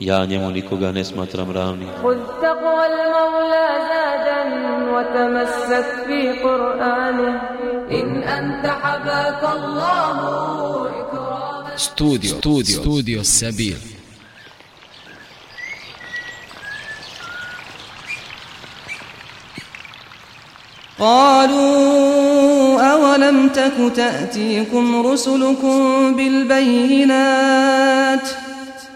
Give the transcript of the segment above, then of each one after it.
Ja njemu nikoga ne smatram ravnim. خذ تقوى المولى زادا وتمسك في قرآنه إن أنت حباك الله إكراما Studio, studio, studio Sabir. قالوا أولم تك تأتيكم رسلكم بالبينات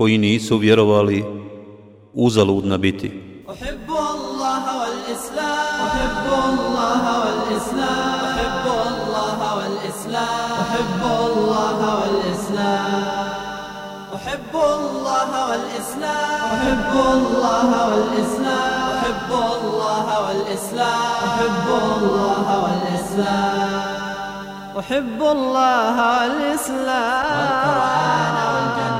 koji nisu vjerovali uzaludna biti. أحب الله والإسلام. أحب الله والإسلام. أحب الله والإسلام. أحب الله والإسلام. أحب الله والإسلام. أحب الله والإسلام. أحب الله والإسلام. أحب الله والإسلام. أحب الله والإسلام. والقرآن والجنة.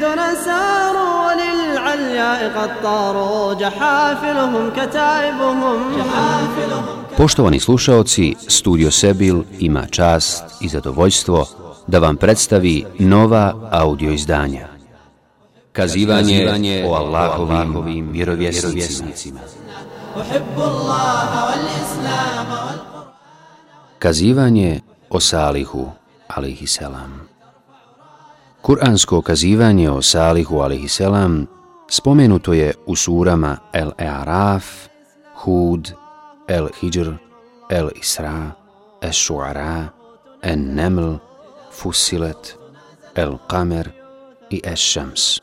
للدنا ساروا وللعلياء قد طاروا جحافلهم كتائبهم جحافلهم Poštovani slušaoci, Studio Sebil ima čast i zadovoljstvo da vam predstavi nova audio izdanja. Kazivanje, Kazivanje o Allahovim vjerovjesnicima. أحب الله والإسلام والقرآن Kazivanje o Salihu, alaihi selam. Kur'ansko kazivanje o Salihu, a.s. spomenuto je u surama El Araf, Hud, El Hijr, El Isra, Es Shu'ara, En Neml, Fusilet, El Kamer i Es Shams.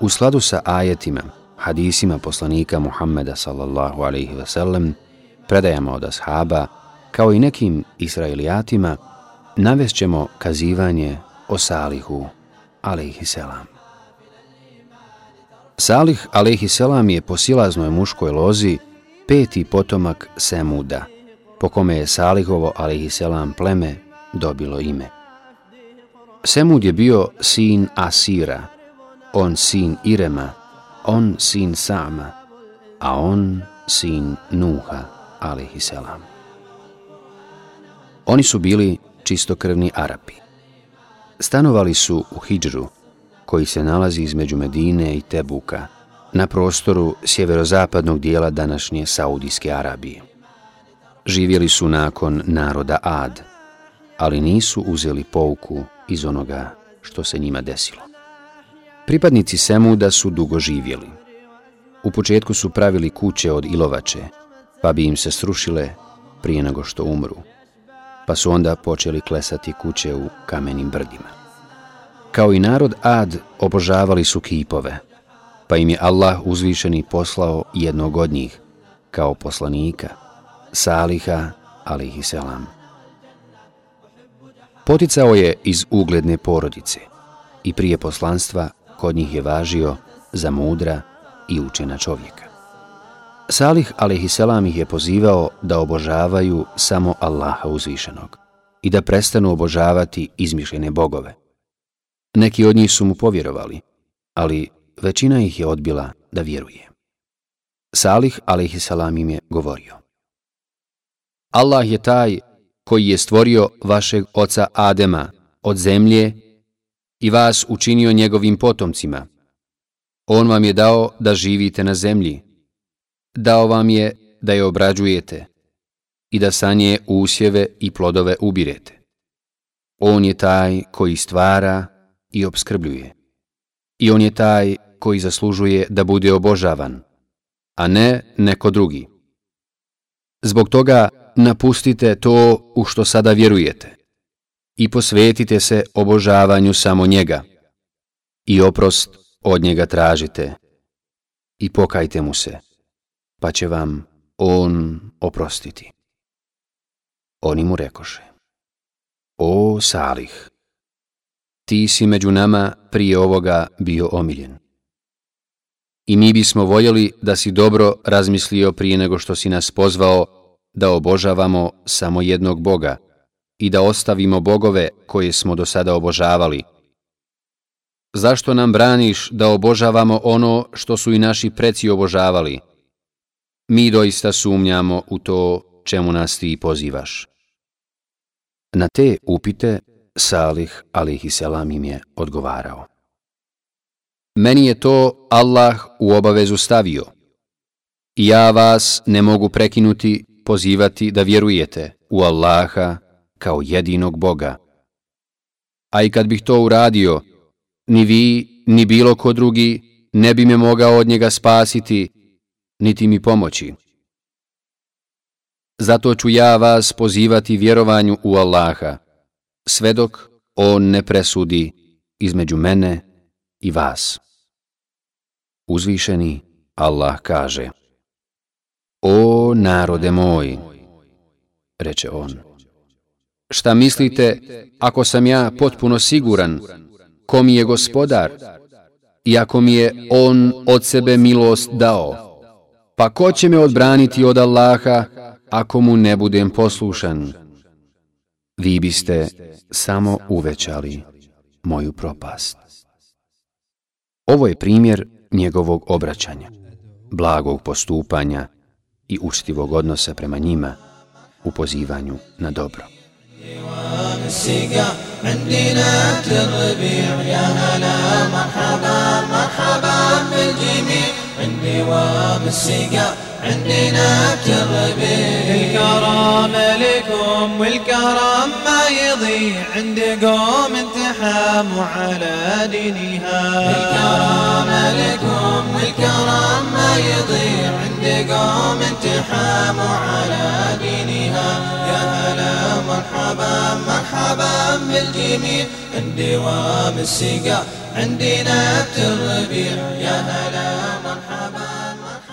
U skladu sa ajetima, hadisima poslanika Muhammeda sallallahu alaihi ve sellem, predajama od ashaba, kao i nekim israelijatima, navest ćemo kazivanje o Salihu, alaihi selam. Salih, alaihi selam, je po silaznoj muškoj lozi peti potomak Semuda, po kome je Salihovo, alaihi selam, pleme dobilo ime. Semud je bio sin Asira, on sin Irema, on sin Sama, a on sin Nuha, alaihi selam. Oni su bili čistokrvni Arapi. Stanovali su u Hidžru, koji se nalazi između Medine i Tebuka, na prostoru sjeverozapadnog dijela današnje Saudijske Arabije. Živjeli su nakon naroda Ad, ali nisu uzeli pouku iz onoga što se njima desilo. Pripadnici Semuda su dugo živjeli. U početku su pravili kuće od ilovače, pa bi im se srušile prije nego što umru, pa su onda počeli klesati kuće u kamenim brdima. Kao i narod Ad, obožavali su kipove, pa im je Allah uzvišeni poslao jednog od njih, kao poslanika, Saliha, alihi selam. Poticao je iz ugledne porodice i prije poslanstva kod njih je važio za mudra i učena čovjeka. Salih a.s. ih je pozivao da obožavaju samo Allaha uzvišenog i da prestanu obožavati izmišljene bogove. Neki od njih su mu povjerovali, ali većina ih je odbila da vjeruje. Salih a.s. im je govorio. Allah je taj koji je stvorio vašeg oca Adema od zemlje i vas učinio njegovim potomcima. On vam je dao da živite na zemlji. Dao vam je da je obrađujete i da sa nje usjeve i plodove ubirete. On je taj koji stvara i obskrbljuje. I on je taj koji zaslužuje da bude obožavan, a ne neko drugi. Zbog toga napustite to u što sada vjerujete i posvetite se obožavanju samo njega i oprost od njega tražite i pokajte mu se, pa će vam on oprostiti. Oni mu rekoše, O Salih, ti si među nama prije ovoga bio omiljen. I mi bismo voljeli da si dobro razmislio prije nego što si nas pozvao da obožavamo samo jednog Boga i da ostavimo bogove koje smo do sada obožavali. Zašto nam braniš da obožavamo ono što su i naši preci obožavali? Mi doista sumnjamo u to čemu nas ti pozivaš. Na te upite Salih alihi selam im je odgovarao. Meni je to Allah u obavezu stavio. Ja vas ne mogu prekinuti, pozivati da vjerujete u Allaha kao jedinog Boga. A i kad bih to uradio, ni vi, ni bilo ko drugi ne bi me mogao od njega spasiti, niti mi pomoći. Zato ću ja vas pozivati vjerovanju u Allaha, sve dok On ne presudi između mene i vas. Uzvišeni Allah kaže O narode moj, reče on, šta mislite ako sam ja potpuno siguran ko mi je gospodar i ako mi je on od sebe milost dao, pa ko će me odbraniti od Allaha ako mu ne budem poslušan? Vi biste samo uvećali moju propast. Ovo je primjer njegovog obraćanja, blagog postupanja i učtivog odnosa prema njima u pozivanju na dobro. عندي نبت الربيع الكرم لكم والكرم ما يضيع. عند قوم انتحاموا على دينها الكرم لكم والكرم ما يضيع. عند قوم انتحاموا على دينها يا هلا مرحبا مرحبا بالجميع. عندي وام السقا عندي نبت الربيع يا هلا مرحبا.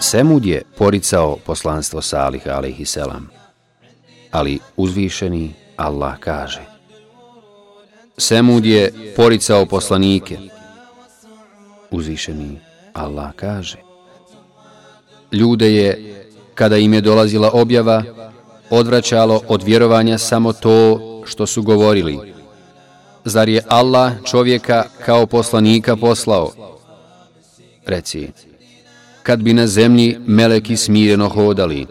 Semud je poricao poslanstvo Salih a.s. Ali uzvišeni Allah kaže Semud je poricao poslanike. Uzvišeni Allah kaže Ljude je, kada im je dolazila objava, odvraćalo od vjerovanja samo to što su govorili. Zar je Allah čovjeka kao poslanika poslao? Reci, kad bi na zemlji meleki smireno hodali,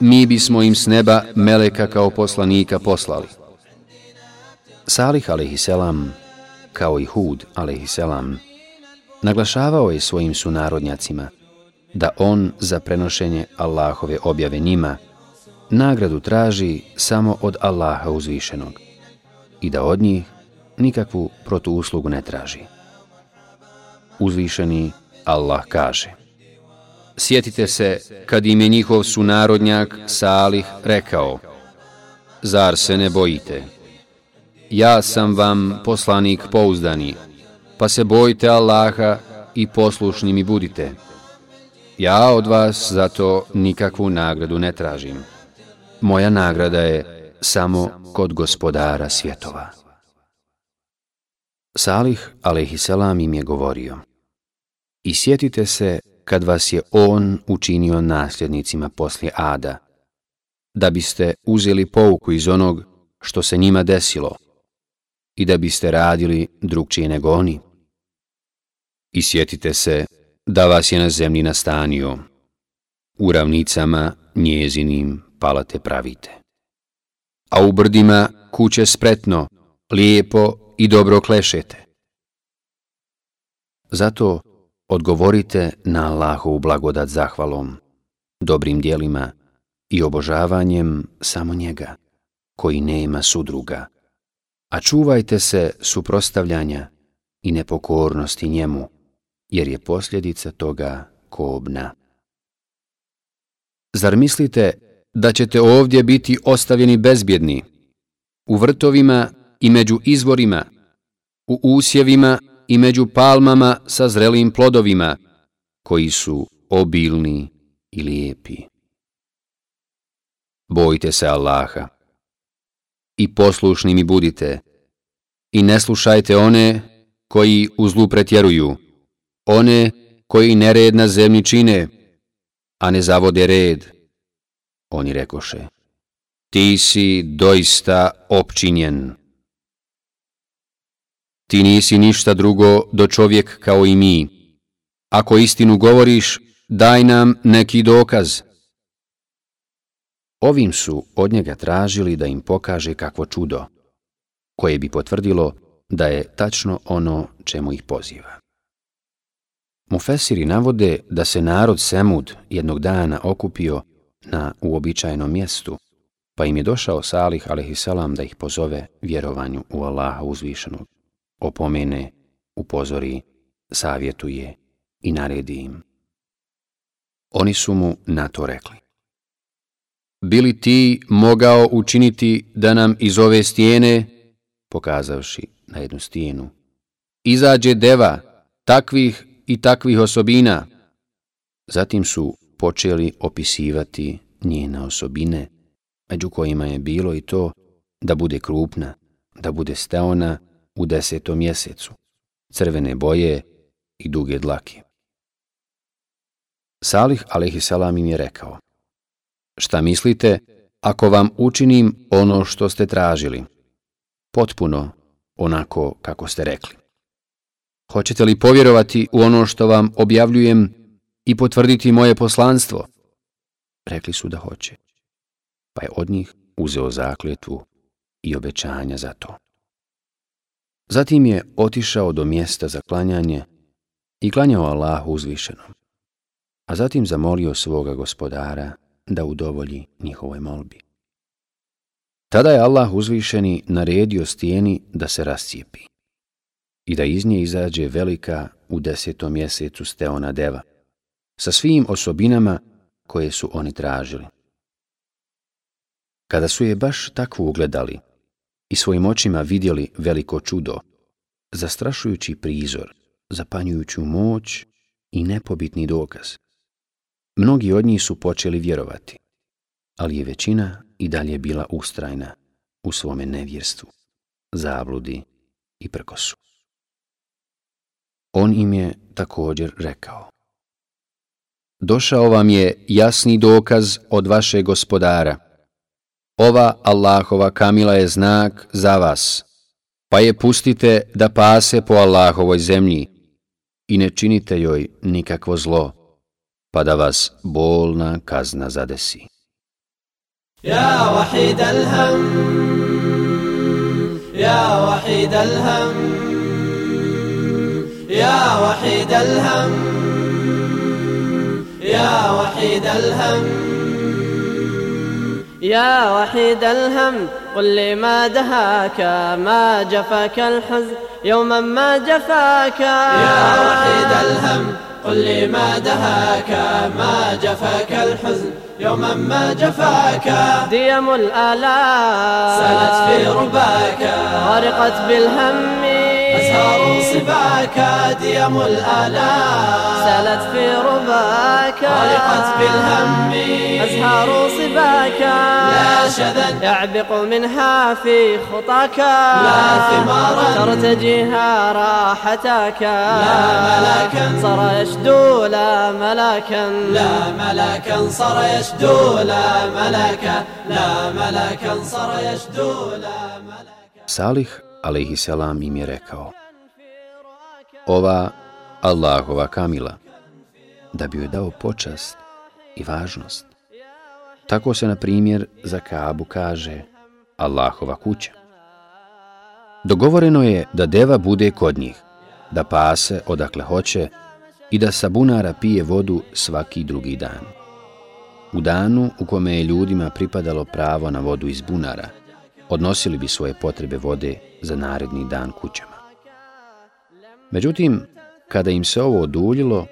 mi bismo im s neba meleka kao poslanika poslali. Salih a.s. kao i Hud a.s. naglašavao je svojim sunarodnjacima da on za prenošenje Allahove objave njima nagradu traži samo od Allaha uzvišenog i da od njih nikakvu protuuslugu ne traži. Uzvišeni Allah kaže Sjetite se kad im je njihov sunarodnjak Salih rekao Zar se ne bojite? Ja sam vam poslanik pouzdani, pa se bojite Allaha i poslušni mi budite. Ja od vas zato nikakvu nagradu ne tražim. moja nagrada je samo kod gospodara svjetova. Salih, alaihissalam, im je govorio I sjetite se kad vas je on učinio nasljednicima poslije Ada, da biste uzeli pouku iz onog što se njima desilo i da biste radili drugčije nego oni. I sjetite se da vas je na zemlji nastanio, u ravnicama njezinim palate pravite. A u brdima kuće spretno, lijepo i dobro klešete. Zato odgovorite na Allahovu blagodat zahvalom, dobrim dijelima i obožavanjem samo njega, koji nema sudruga. A čuvajte se suprostavljanja i nepokornosti njemu, jer je posljedica toga kobna. Zar mislite da ćete ovdje biti ostavljeni bezbjedni, u vrtovima i među izvorima, u usjevima i među palmama sa zrelim plodovima, koji su obilni i lijepi. Bojte se Allaha i poslušni mi budite i ne slušajte one koji u zlu pretjeruju, one koji nered na zemlji čine, a ne zavode red. Oni rekoše, ti si doista opčinjen. Ti nisi ništa drugo do čovjek kao i mi. Ako istinu govoriš, daj nam neki dokaz. Ovim su od njega tražili da im pokaže kakvo čudo, koje bi potvrdilo da je tačno ono čemu ih poziva. Mufesiri navode da se narod Semud jednog dana okupio na uobičajenom mjestu, pa im je došao Salih a.s. da ih pozove vjerovanju u Allaha uzvišenog, opomene, upozori, savjetuje i naredi im. Oni su mu na to rekli. Bili ti mogao učiniti da nam iz ove stijene, pokazavši na jednu stijenu, izađe deva takvih i takvih osobina. Zatim su počeli opisivati njene osobine, među kojima je bilo i to da bude krupna, da bude steona u desetom mjesecu, crvene boje i duge dlake. Salih a.s. im je rekao, šta mislite ako vam učinim ono što ste tražili? Potpuno onako kako ste rekli. Hoćete li povjerovati u ono što vam objavljujem i potvrditi moje poslanstvo? Rekli su da hoće. Pa je od njih uzeo zakljetvu i obećanja za to. Zatim je otišao do mjesta za klanjanje i klanjao Allahu uzvišenom, a zatim zamolio svoga gospodara da udovolji njihovoj molbi. Tada je Allah uzvišeni naredio stijeni da se rascijepi i da iz nje izađe velika u desetom mjesecu steona deva, sa svim osobinama koje su oni tražili. Kada su je baš takvu ugledali i svojim očima vidjeli veliko čudo, zastrašujući prizor, zapanjujuću moć i nepobitni dokaz, mnogi od njih su počeli vjerovati, ali je većina i dalje bila ustrajna u svome nevjerstvu, zabludi i prkosu. On im je također rekao. Došao vam je jasni dokaz od vaše gospodara ova Allahova kamila je znak za vas, pa je pustite da pase po Allahovoj zemlji i ne činite joj nikakvo zlo, pa da vas bolna kazna zadesi. Ja vahid alham, ja vahid alham, ja vahid alham, ja vahid alham, ja يا وحيد الهم قل لي ما دهاك ما جفاك الحزن؟ يوما ما جفاك. يا وحيد الهم قل لي ما دهاك ما جفاك الحزن؟ يوما ما جفاك. ديم الآلام. سالت في رباك. غرقت بالهم. أزهار صباك ديم الآلام. سالت في رباك. غرقت بالهم أزهار صباك لا شذا يعبق منها في خطاك. لا ثمارا ترتجيها راحتك لا ملاكا. صار يشدو لا ملاكا. لا ملاكا. صار يشدو لا ملاكا. لا ملاكا. صار يشدو لا ملاكا. Salih, alaihi selam, im je rekao Ova Allahova kamila, da bi joj dao počast i važnost. Tako se, na primjer, za Kaabu kaže Allahova kuća. Dogovoreno je da deva bude kod njih, da pase odakle hoće i da sa bunara pije vodu svaki drugi dan. U danu u kome je ljudima pripadalo pravo na vodu iz bunara, odnosili bi svoje potrebe vode za naredni dan kućama. Međutim, kada im se ovo oduljilo,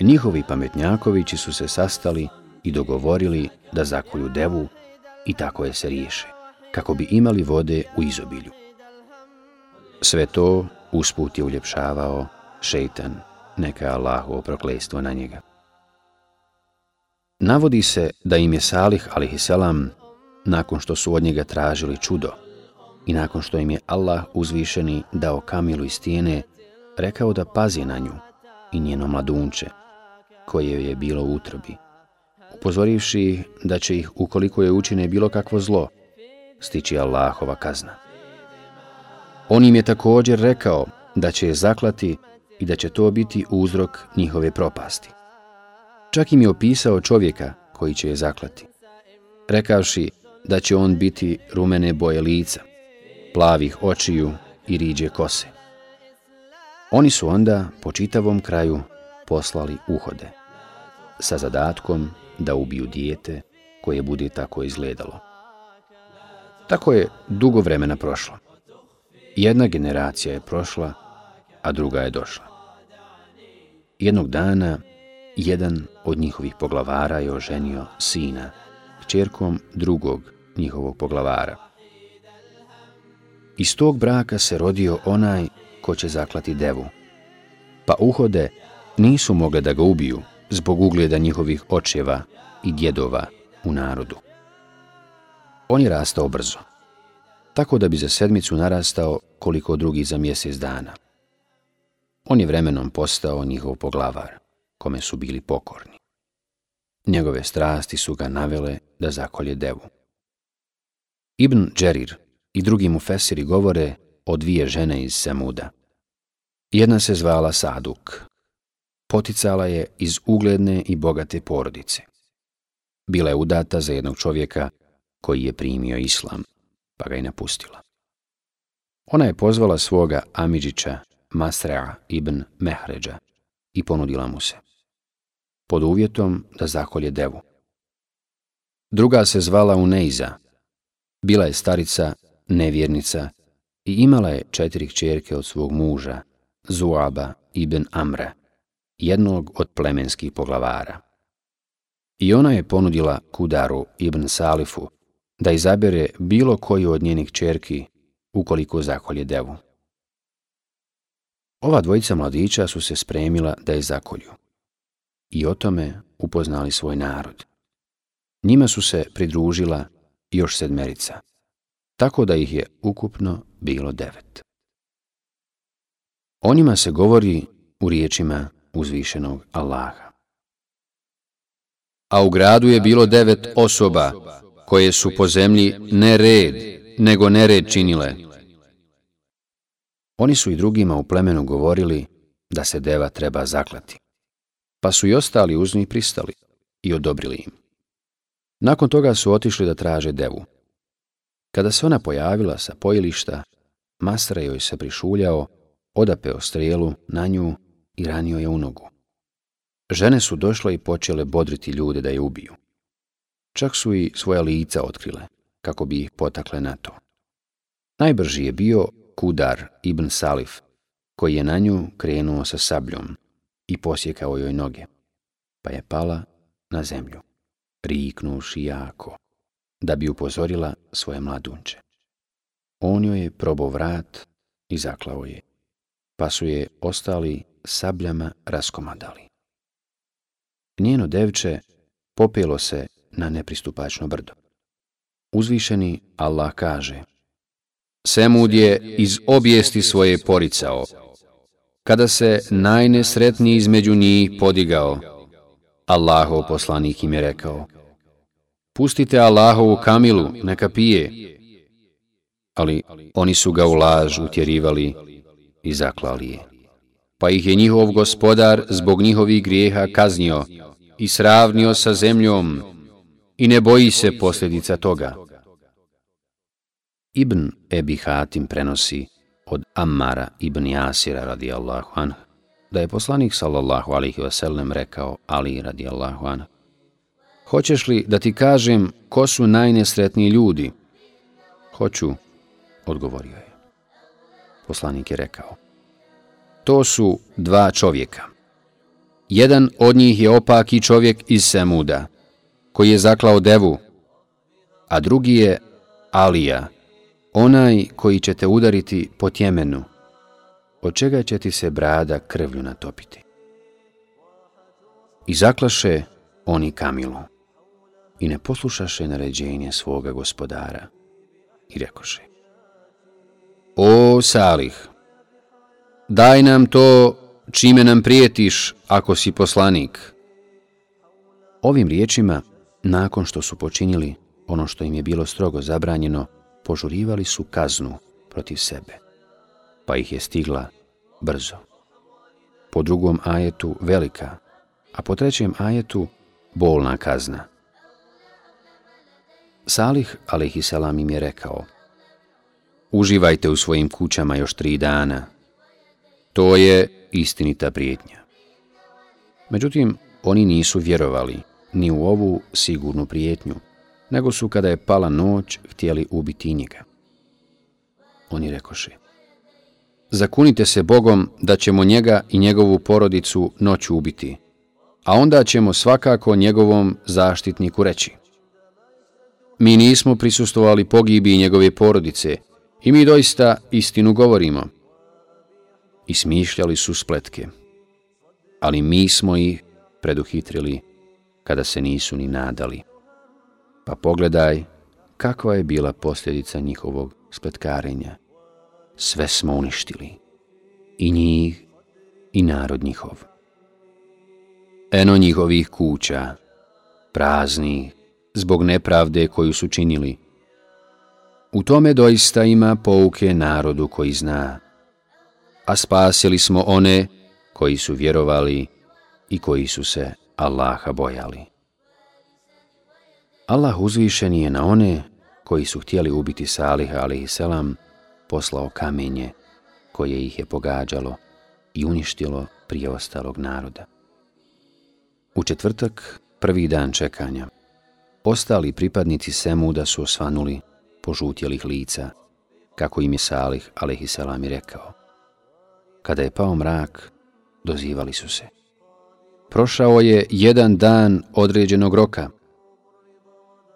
njihovi pametnjakovići su se sastali i dogovorili da zakolju devu i tako je se riješe, kako bi imali vode u izobilju. Sve to usput je uljepšavao šeitan, neka Allahovo proklestvo na njega. Navodi se da im je Salih, alihiselam, nakon što su od njega tražili čudo i nakon što im je Allah uzvišeni dao kamilu iz stijene, rekao da pazi na nju i njeno mladunče, koje je bilo u utrobi, upozorivši da će ih, ukoliko je učine bilo kakvo zlo, stići Allahova kazna. On im je također rekao da će je zaklati i da će to biti uzrok njihove propasti. Čak im je opisao čovjeka koji će je zaklati, rekavši da će on biti rumene boje lica, plavih očiju i riđe kose. Oni su onda po čitavom kraju poslali uhode sa zadatkom da ubiju dijete koje bude tako izgledalo. Tako je dugo vremena prošlo. Jedna generacija je prošla, a druga je došla. Jednog dana, jedan od njihovih poglavara je oženio sina, čerkom drugog njihovog poglavara. Iz tog braka se rodio onaj ko će zaklati devu. Pa uhode nisu mogle da ga ubiju zbog ugleda njihovih očeva i djedova u narodu. On je rastao brzo, tako da bi za sedmicu narastao koliko drugi za mjesec dana. On je vremenom postao njihov poglavar, kome su bili pokorni. Njegove strasti su ga navele da zakolje devu. Ibn Džerir i drugi mu fesiri govore o dvije žene iz Semuda. Jedna se zvala Saduk. Poticala je iz ugledne i bogate porodice. Bila je udata za jednog čovjeka koji je primio islam, pa ga je napustila. Ona je pozvala svoga Amidžića, Masrea ibn Mehređa, i ponudila mu se. Pod uvjetom da zakolje devu. Druga se zvala Uneiza. Bila je starica, nevjernica i imala je četiri kćerke od svog muža, Zuaba ibn Amra, jednog od plemenskih poglavara. I ona je ponudila Kudaru ibn Salifu da izabere bilo koju od njenih čerki ukoliko zakolje devu. Ova dvojica mladića su se spremila da je zakolju i o tome upoznali svoj narod. Njima su se pridružila još sedmerica, tako da ih je ukupno bilo devet. O njima se govori u riječima uzvišenog Allaha. A u gradu je bilo devet osoba koje su po zemlji ne red, nego nered činile. Oni su i drugima u plemenu govorili da se deva treba zaklati. Pa su i ostali uz njih pristali i odobrili im. Nakon toga su otišli da traže devu. Kada se ona pojavila sa pojilišta, Masra joj se prišuljao, odapeo strijelu na nju i ranio je u nogu. Žene su došle i počele bodriti ljude da je ubiju. Čak su i svoja lica otkrile, kako bi ih potakle na to. Najbrži je bio Kudar ibn Salif, koji je na nju krenuo sa sabljom i posjekao joj noge, pa je pala na zemlju, riknuši jako, da bi upozorila svoje mladunče. On joj je probao vrat i zaklao je, pa su je ostali sabljama raskomadali. Njeno devče popelo se na nepristupačno brdo. Uzvišeni Allah kaže Semud je iz objesti svoje poricao. Kada se najnesretniji između njih podigao, Allahov poslanik im je rekao Pustite Allahovu kamilu, neka pije. Ali oni su ga u laž utjerivali i zaklali je. Pa ih je njihov gospodar zbog njihovih grijeha kaznio i sravnio sa zemljom i ne boji se posljedica toga. Ibn Ebi Hatim prenosi od Ammara ibn Jasira radijallahu anhu da je poslanik sallallahu alaihi wasallam rekao Ali radijallahu anhu Hoćeš li da ti kažem ko su najnesretniji ljudi? Hoću, odgovorio je. Poslanik je rekao. To su dva čovjeka. Jedan od njih je opaki čovjek iz Semuda, koji je zaklao devu, a drugi je Alija, onaj koji će te udariti po tjemenu, od čega će ti se brada krvlju natopiti. I zaklaše oni Kamilu i ne poslušaše naređenje svoga gospodara i rekoše O Salih, daj nam to čime nam prijetiš ako si poslanik. Ovim riječima, nakon što su počinili ono što im je bilo strogo zabranjeno, požurivali su kaznu protiv sebe, pa ih je stigla brzo. Po drugom ajetu velika, a po trećem ajetu bolna kazna. Salih, alaihissalam, im je rekao Uživajte u svojim kućama još tri dana. To je istinita prijetnja. Međutim, oni nisu vjerovali ni u ovu sigurnu prijetnju, nego su kada je pala noć htjeli ubiti njega. Oni rekoše, zakunite se Bogom da ćemo njega i njegovu porodicu noću ubiti, a onda ćemo svakako njegovom zaštitniku reći. Mi nismo prisustovali pogibi njegove porodice i mi doista istinu govorimo. I smišljali su spletke, ali mi smo ih preduhitrili kada se nisu ni nadali. Pa pogledaj kakva je bila posljedica njihovog spletkarenja. Sve smo uništili, i njih, i narod njihov. Eno njihovih kuća, praznih, zbog nepravde koju su činili. U tome doista ima pouke narodu koji zna, a spasili smo one koji su vjerovali i koji su se Allaha bojali. Allah uzvišen je na one koji su htjeli ubiti Saliha a.s. poslao kamenje koje ih je pogađalo i uništilo prije ostalog naroda. U četvrtak, prvi dan čekanja, ostali pripadnici Semuda su osvanuli požutjelih lica, kako im je Salih a.s. i rekao. Kada je pao mrak, dozivali su se. Prošao je jedan dan određenog roka,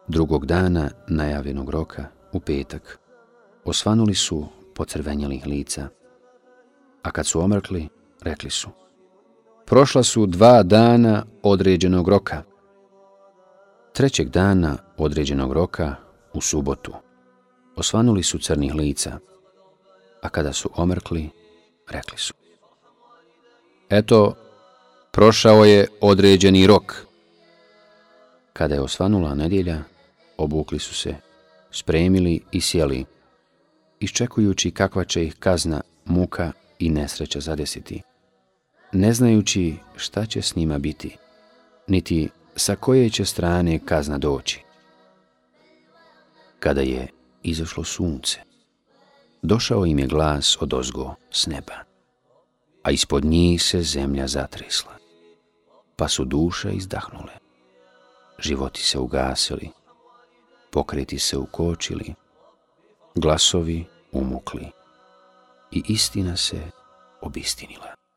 drugog dana najavljenog roka, u petak, osvanuli su pocrvenjelih lica, a kad su omrkli, rekli su, prošla su dva dana određenog roka. Trećeg dana određenog roka, u subotu, osvanuli su crnih lica, a kada su omrkli, rekli su, eto, prošao je određeni rok. Kada je osvanula nedjelja, obukli su se, spremili i sjeli, iščekujući kakva će ih kazna, muka i nesreća zadesiti, ne znajući šta će s njima biti, niti sa koje će strane kazna doći. Kada je izašlo sunce, došao im je glas od ozgo s neba, a ispod njih se zemlja zatresla, pa su duše izdahnule, životi se ugasili, pokreti se ukočili, glasovi umukli i istina se obistinila.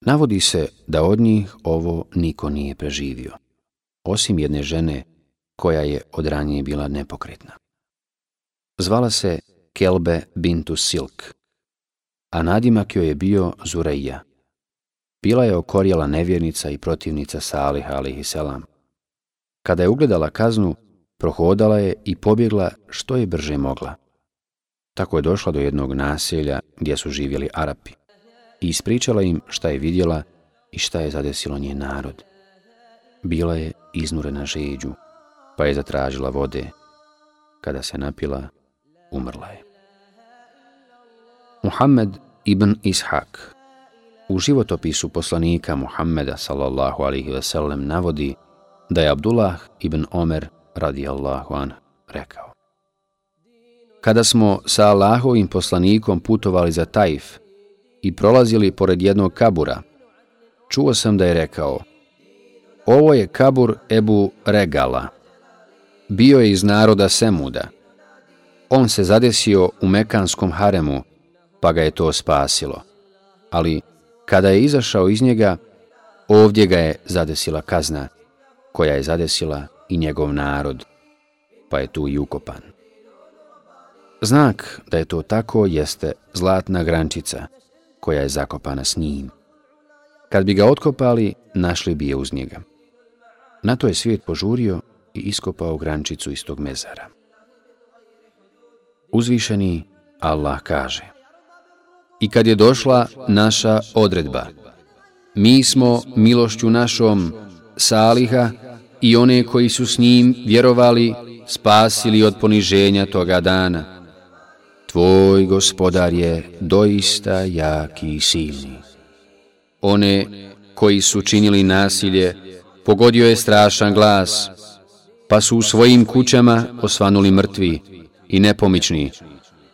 Navodi se da od njih ovo niko nije preživio, osim jedne žene koja je od ranije bila nepokretna. Zvala se Kelbe Bintu Silk, a nadimak joj je bio Zureija. Bila je okorjela nevjernica i protivnica Salih alihi selam. Kada je ugledala kaznu, prohodala je i pobjegla što je brže mogla. Tako je došla do jednog naselja gdje su živjeli Arapi i ispričala im šta je vidjela i šta je zadesilo njen narod. Bila je iznurena žeđu, pa je zatražila vode. Kada se napila, umrla je. Muhammed ibn Ishak u životopisu poslanika Muhammeda sallallahu alihi ve sellem navodi da je Abdullah ibn Omer radijallahu an rekao. Kada smo sa Allahovim poslanikom putovali za Taif i prolazili pored jednog kabura, čuo sam da je rekao Ovo je kabur Ebu Regala. Bio je iz naroda Semuda. On se zadesio u Mekanskom haremu, pa ga je to spasilo. Ali kada je izašao iz njega, ovdje ga je zadesila kazna, koja je zadesila i njegov narod, pa je tu i ukopan. Znak da je to tako jeste zlatna grančica koja je zakopana s njim. Kad bi ga otkopali, našli bi je uz njega. Na to je svijet požurio i iskopao grančicu iz tog mezara. Uzvišeni Allah kaže I kad je došla naša odredba, mi smo milošću našom Saliha i one koji su s njim vjerovali spasili od poniženja toga dana. Tvoj gospodar je doista jaki i silni. One koji su činili nasilje, pogodio je strašan glas, pa su u svojim kućama osvanuli mrtvi i nepomični,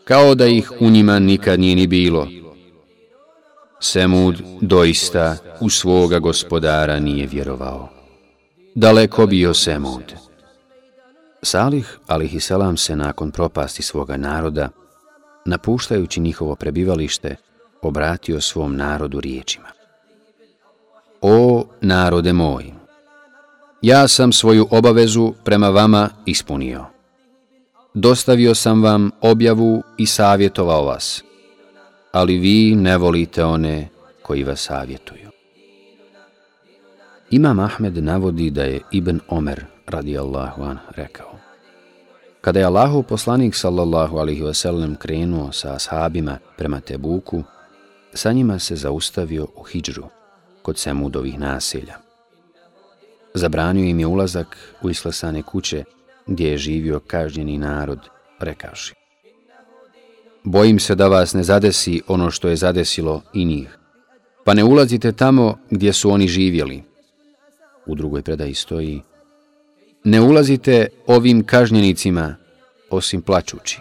kao da ih u njima nikad nije ni bilo. Semud doista u svoga gospodara nije vjerovao. Daleko bio Semud. Salih, alihiselam, se nakon propasti svoga naroda, napuštajući njihovo prebivalište, obratio svom narodu riječima. O narode moj, ja sam svoju obavezu prema vama ispunio. Dostavio sam vam objavu i savjetovao vas, ali vi ne volite one koji vas savjetuju. Imam Ahmed navodi da je Ibn Omer radijallahu an rekao Kada je Allahu poslanik sallallahu alihi wasallam krenuo sa ashabima prema Tebuku, sa njima se zaustavio u Hidžru, kod Semudovih naselja. Zabranio im je ulazak u islasane kuće gdje je živio kažnjeni narod, rekaši. Bojim se da vas ne zadesi ono što je zadesilo i njih, pa ne ulazite tamo gdje su oni živjeli. U drugoj predaji stoji, ne ulazite ovim kažnjenicima osim plaćući.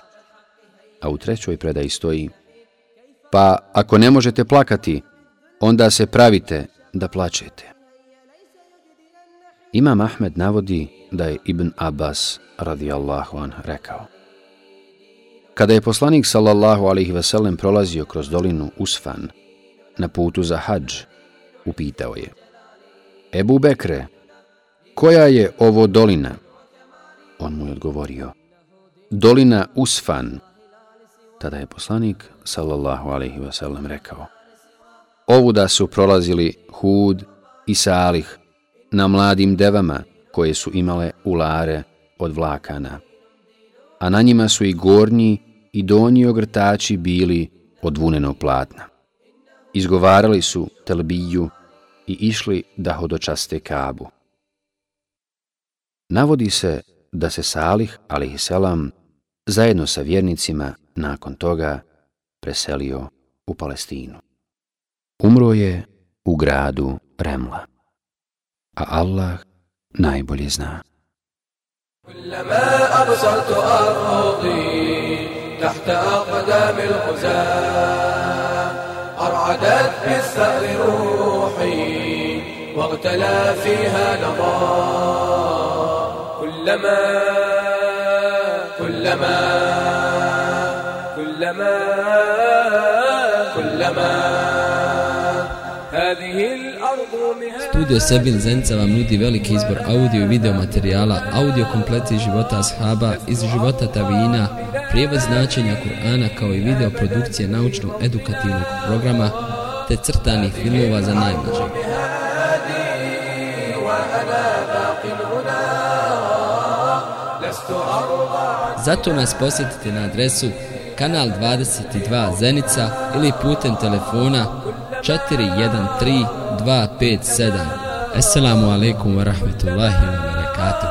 A u trećoj predaji stoji, pa ako ne možete plakati, onda se pravite da plačete. Imam Ahmed navodi da je Ibn Abbas radijallahu an rekao. Kada je poslanik sallallahu alaihi veselem prolazio kroz dolinu Usfan na putu za hađ, upitao je Ebu Bekre, koja je ovo dolina? On mu je odgovorio, dolina Usfan. Tada je poslanik, sallallahu alaihi wasallam, rekao, ovuda su prolazili Hud i Salih na mladim devama koje su imale ulare od vlakana, a na njima su i gornji i donji ogrtači bili od vunenog platna. Izgovarali su telbiju i išli da hodočaste kabu Navodi se da se Salih, alaihisselam, zajedno sa vjernicima nakon toga preselio u Palestinu. Umro je u gradu Remla, a Allah najbolje zna. كلما أبصرت أرضي تحت أقدام الخزاة أرعدت بالثأر روحي واغتلى فيها نضاء كلما كلما كلما كلما هذه الأرض مهاد Studio Sebin Zenica vam nudi veliki izbor audio i video materijala, audio kompleti života ashaba, iz života tavina, prijevod značenja Kur'ana kao i video produkcije naučno-edukativnog programa, te crtanih filmova za najmlađe. Zato nas posjetite na adresu kanal 22 Zenica ili putem telefona 413 257. Assalamu alaikum wa rahmetullahi wa barakatuh.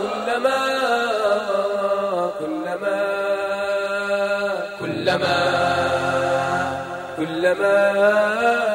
كلما كلما كلما كلما